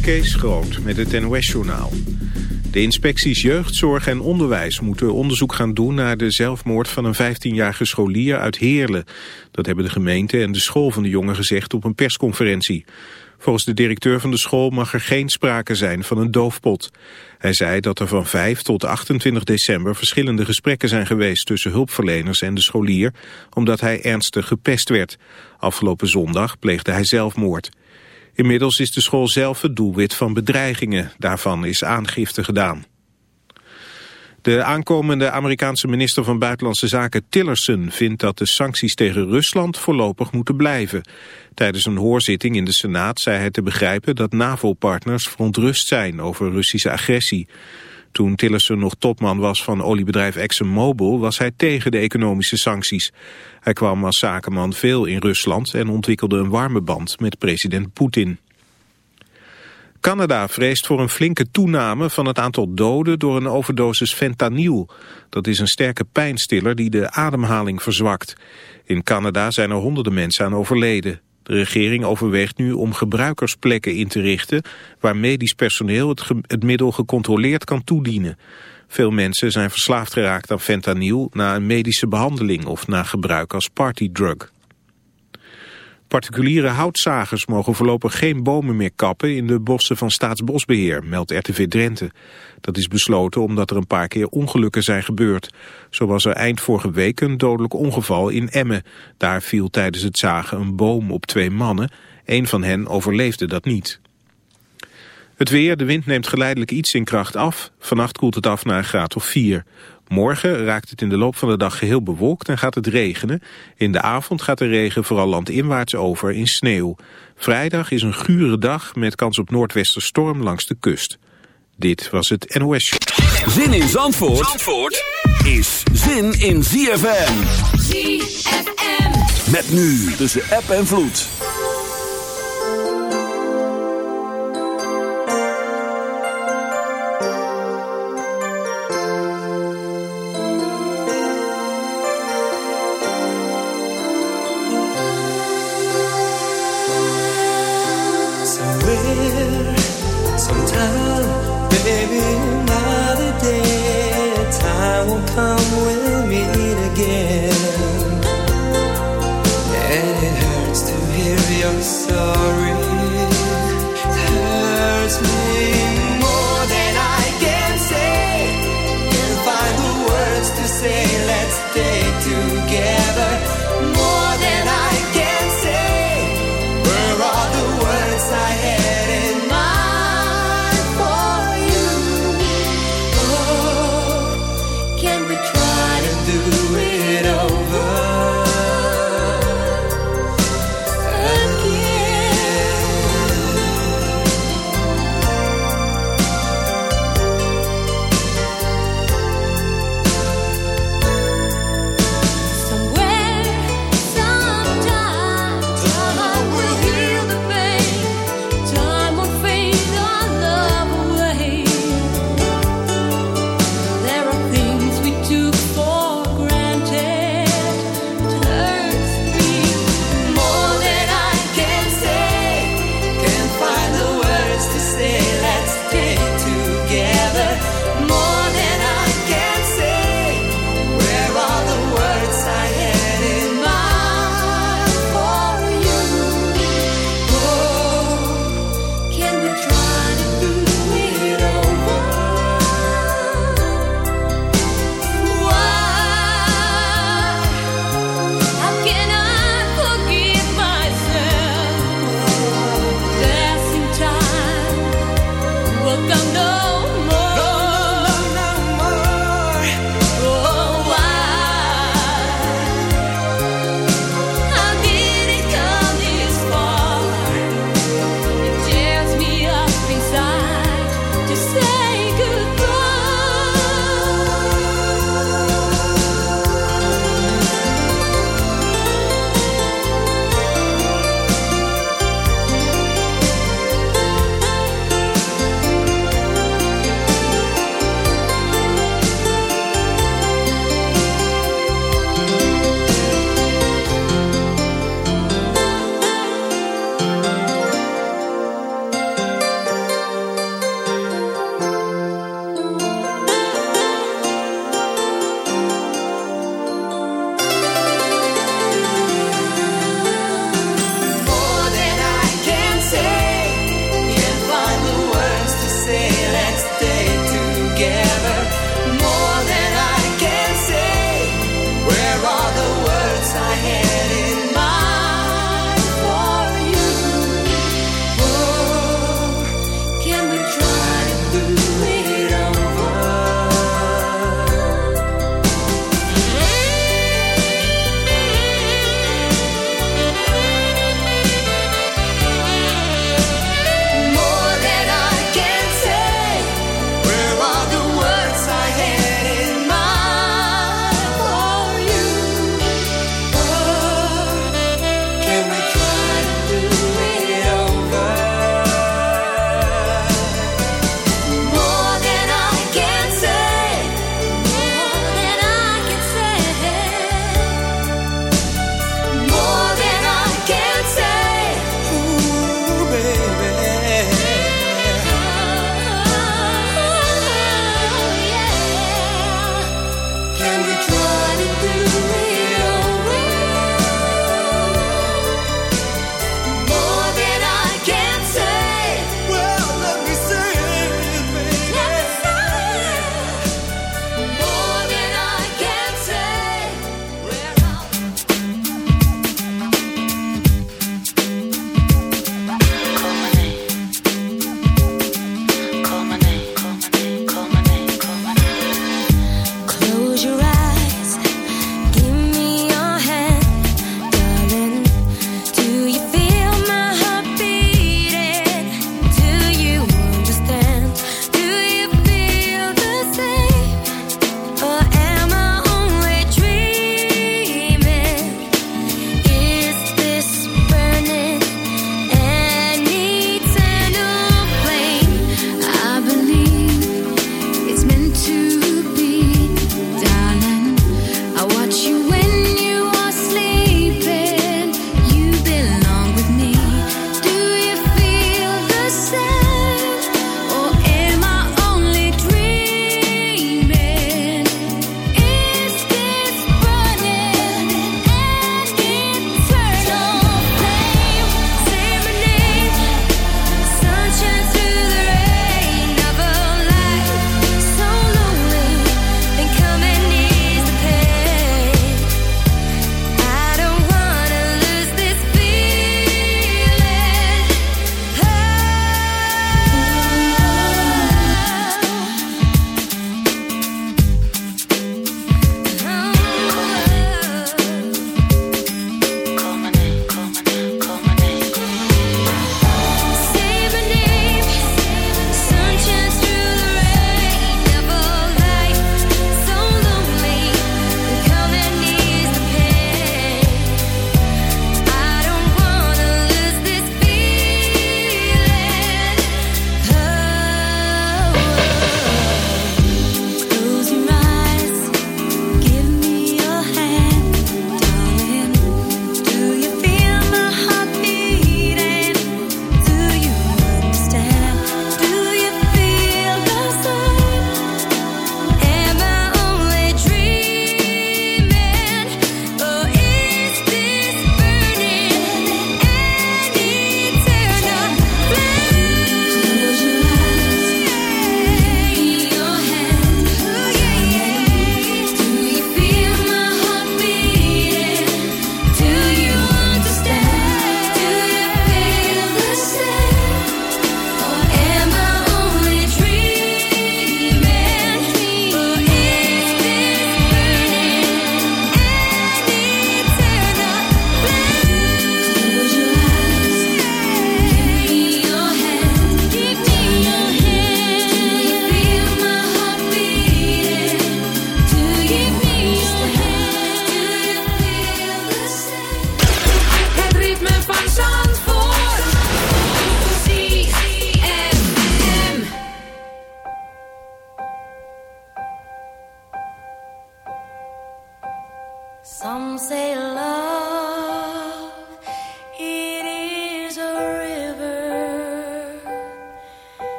Kees Groot met het NOS-journaal. De inspecties jeugdzorg en onderwijs moeten onderzoek gaan doen... naar de zelfmoord van een 15-jarige scholier uit Heerlen. Dat hebben de gemeente en de school van de jongen gezegd op een persconferentie. Volgens de directeur van de school mag er geen sprake zijn van een doofpot. Hij zei dat er van 5 tot 28 december verschillende gesprekken zijn geweest... tussen hulpverleners en de scholier, omdat hij ernstig gepest werd. Afgelopen zondag pleegde hij zelfmoord. Inmiddels is de school zelf het doelwit van bedreigingen. Daarvan is aangifte gedaan. De aankomende Amerikaanse minister van Buitenlandse Zaken Tillerson vindt dat de sancties tegen Rusland voorlopig moeten blijven. Tijdens een hoorzitting in de Senaat zei hij te begrijpen dat NAVO-partners verontrust zijn over Russische agressie. Toen Tillerson nog topman was van oliebedrijf ExxonMobil was hij tegen de economische sancties. Hij kwam als zakenman veel in Rusland en ontwikkelde een warme band met president Poetin. Canada vreest voor een flinke toename van het aantal doden door een overdosis fentanyl. Dat is een sterke pijnstiller die de ademhaling verzwakt. In Canada zijn er honderden mensen aan overleden. De regering overweegt nu om gebruikersplekken in te richten... waar medisch personeel het, middel gecontroleerd kan toedienen. Veel mensen zijn verslaafd geraakt aan fentanyl... na een medische behandeling of na gebruik als partydrug. Particuliere houtzagers mogen voorlopig geen bomen meer kappen in de bossen van Staatsbosbeheer, meldt RTV Drenthe. Dat is besloten omdat er een paar keer ongelukken zijn gebeurd. Zo was er eind vorige week een dodelijk ongeval in Emmen. Daar viel tijdens het zagen een boom op twee mannen. Een van hen overleefde dat niet. Het weer, de wind neemt geleidelijk iets in kracht af. Vannacht koelt het af naar een graad of 4. Morgen raakt het in de loop van de dag geheel bewolkt en gaat het regenen. In de avond gaat de regen vooral landinwaarts over in sneeuw. Vrijdag is een gure dag met kans op noordwesterstorm langs de kust. Dit was het NOS Zin in Zandvoort, Zandvoort is zin in ZFM. ZFM. Met nu tussen app en vloed.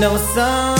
I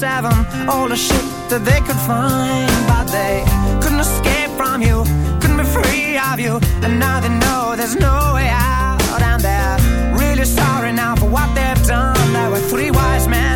fathom all the shit that they could find, but they couldn't escape from you, couldn't be free of you, and now they know there's no way out, and they're really sorry now for what they've done. There were three wise men.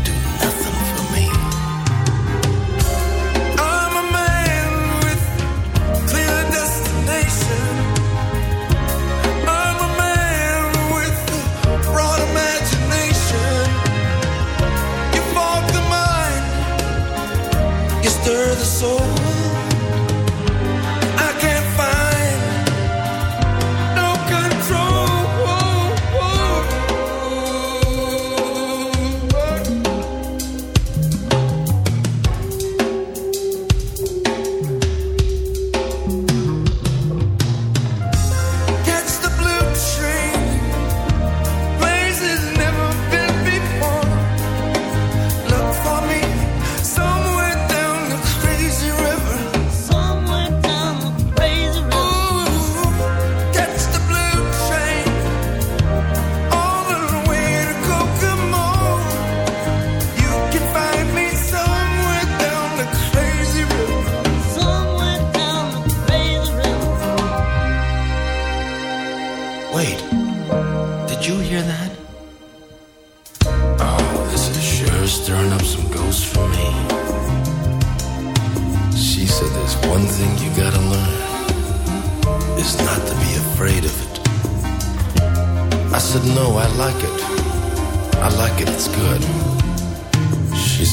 so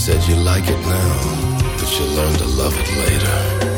said you like it now, but you'll learn to love it later.